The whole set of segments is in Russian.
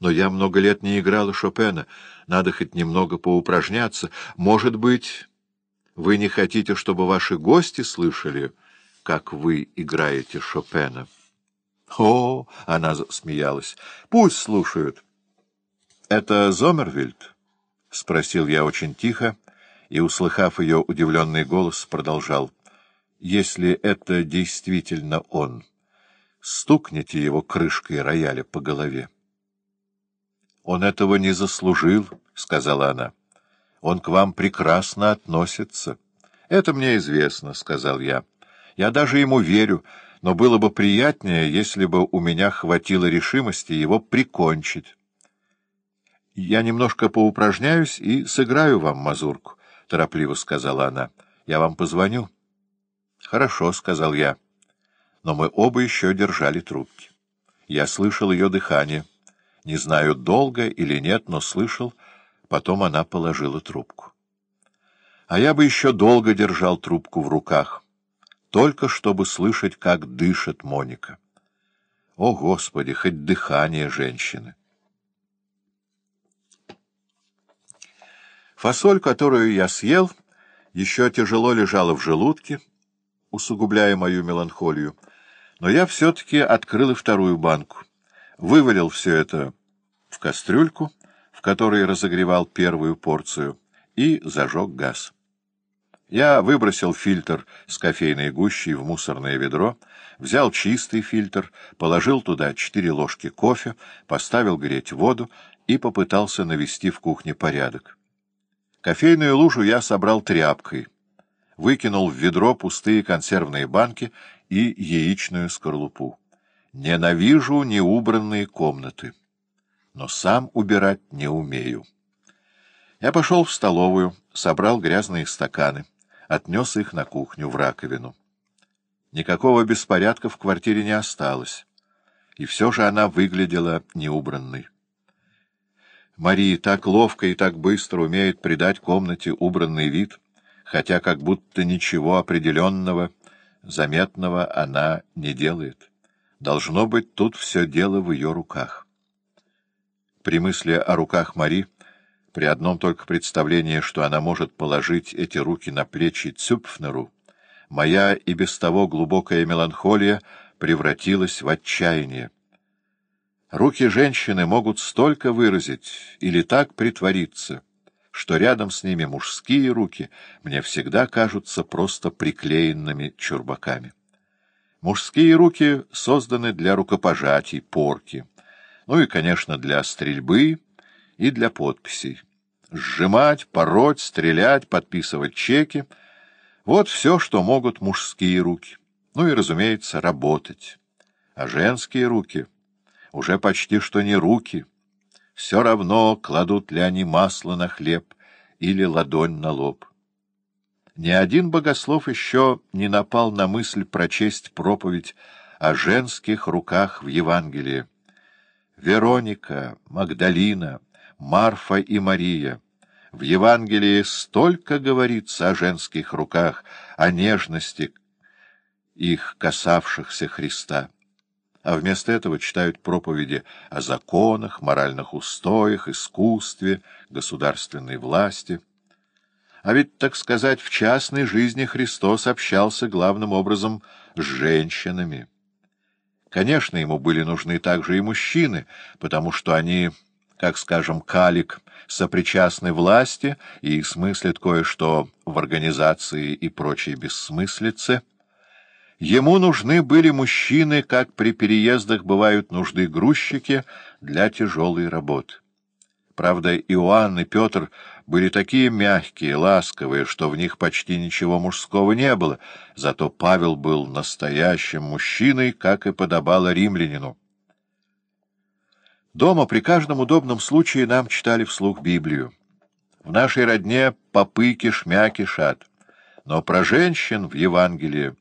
Но я много лет не играла Шопена. Надо хоть немного поупражняться. Может быть, вы не хотите, чтобы ваши гости слышали, как вы играете Шопена? О, она смеялась. Пусть слушают. Это Зомервильд? — спросил я очень тихо, и, услыхав ее удивленный голос, продолжал. — Если это действительно он, стукните его крышкой рояля по голове. — Он этого не заслужил, — сказала она. — Он к вам прекрасно относится. — Это мне известно, — сказал я. — Я даже ему верю, но было бы приятнее, если бы у меня хватило решимости его прикончить. — Я немножко поупражняюсь и сыграю вам мазурку, — торопливо сказала она. — Я вам позвоню. — Хорошо, — сказал я. Но мы оба еще держали трубки. Я слышал ее дыхание. Не знаю, долго или нет, но слышал. Потом она положила трубку. А я бы еще долго держал трубку в руках, только чтобы слышать, как дышит Моника. О, Господи, хоть дыхание женщины! Фасоль, которую я съел, еще тяжело лежала в желудке, усугубляя мою меланхолию, но я все-таки открыл и вторую банку, вывалил все это в кастрюльку, в которой разогревал первую порцию, и зажег газ. Я выбросил фильтр с кофейной гущей в мусорное ведро, взял чистый фильтр, положил туда четыре ложки кофе, поставил греть воду и попытался навести в кухне порядок. Кофейную лужу я собрал тряпкой, выкинул в ведро пустые консервные банки и яичную скорлупу. Ненавижу неубранные комнаты, но сам убирать не умею. Я пошел в столовую, собрал грязные стаканы, отнес их на кухню в раковину. Никакого беспорядка в квартире не осталось, и все же она выглядела неубранной. Мария так ловко и так быстро умеет придать комнате убранный вид, хотя как будто ничего определенного, заметного она не делает. Должно быть, тут все дело в ее руках. При мысли о руках Мари, при одном только представлении, что она может положить эти руки на плечи Цюпфнеру, моя и без того глубокая меланхолия превратилась в отчаяние. Руки женщины могут столько выразить или так притвориться, что рядом с ними мужские руки мне всегда кажутся просто приклеенными чурбаками. Мужские руки созданы для рукопожатий, порки, ну и, конечно, для стрельбы и для подписей. Сжимать, пороть, стрелять, подписывать чеки — вот все, что могут мужские руки. Ну и, разумеется, работать. А женские руки — уже почти что не руки. Все равно, кладут ли они масло на хлеб или ладонь на лоб. Ни один богослов еще не напал на мысль прочесть проповедь о женских руках в Евангелии. Вероника, Магдалина, Марфа и Мария. В Евангелии столько говорится о женских руках, о нежности их касавшихся Христа а вместо этого читают проповеди о законах, моральных устоях, искусстве, государственной власти. А ведь, так сказать, в частной жизни Христос общался главным образом с женщинами. Конечно, ему были нужны также и мужчины, потому что они, как, скажем, калик, сопричастны власти и смыслят кое-что в организации и прочей бессмыслице — Ему нужны были мужчины, как при переездах бывают нужды грузчики для тяжелой работы. Правда, Иоанн и Петр были такие мягкие, ласковые, что в них почти ничего мужского не было, зато Павел был настоящим мужчиной, как и подобало римлянину. Дома при каждом удобном случае нам читали вслух Библию. В нашей родне попы кишмя кишат, но про женщин в Евангелии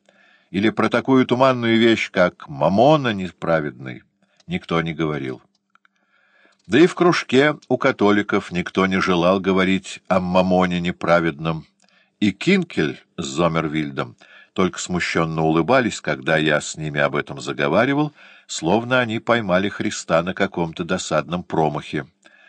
или про такую туманную вещь, как мамона неправедный, никто не говорил. Да и в кружке у католиков никто не желал говорить о мамоне неправедном, и Кинкель с Зомервильдом только смущенно улыбались, когда я с ними об этом заговаривал, словно они поймали Христа на каком-то досадном промахе.